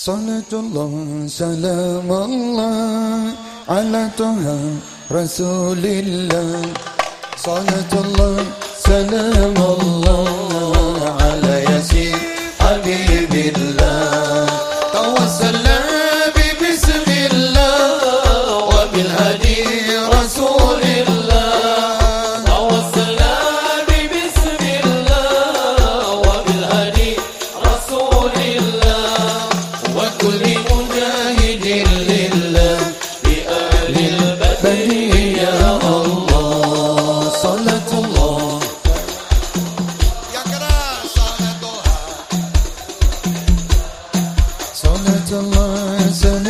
Salatullah selamullah ala Taha Resulillah Salatullah selamullah. sallallahu alaihi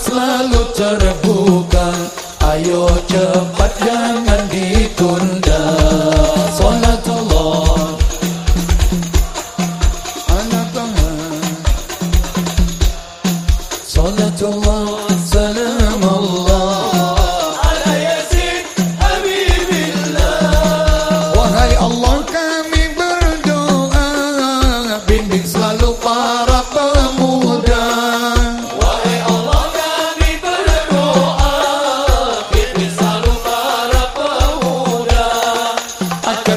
Selalu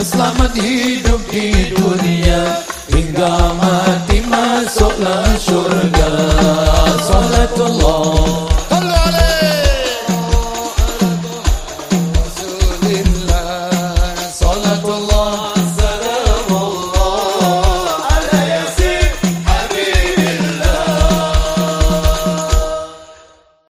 selamat hidup di dunia